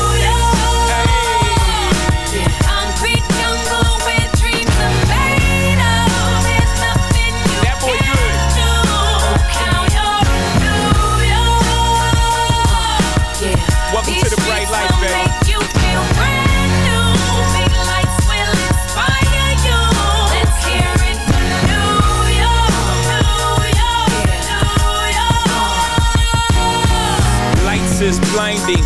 blinding.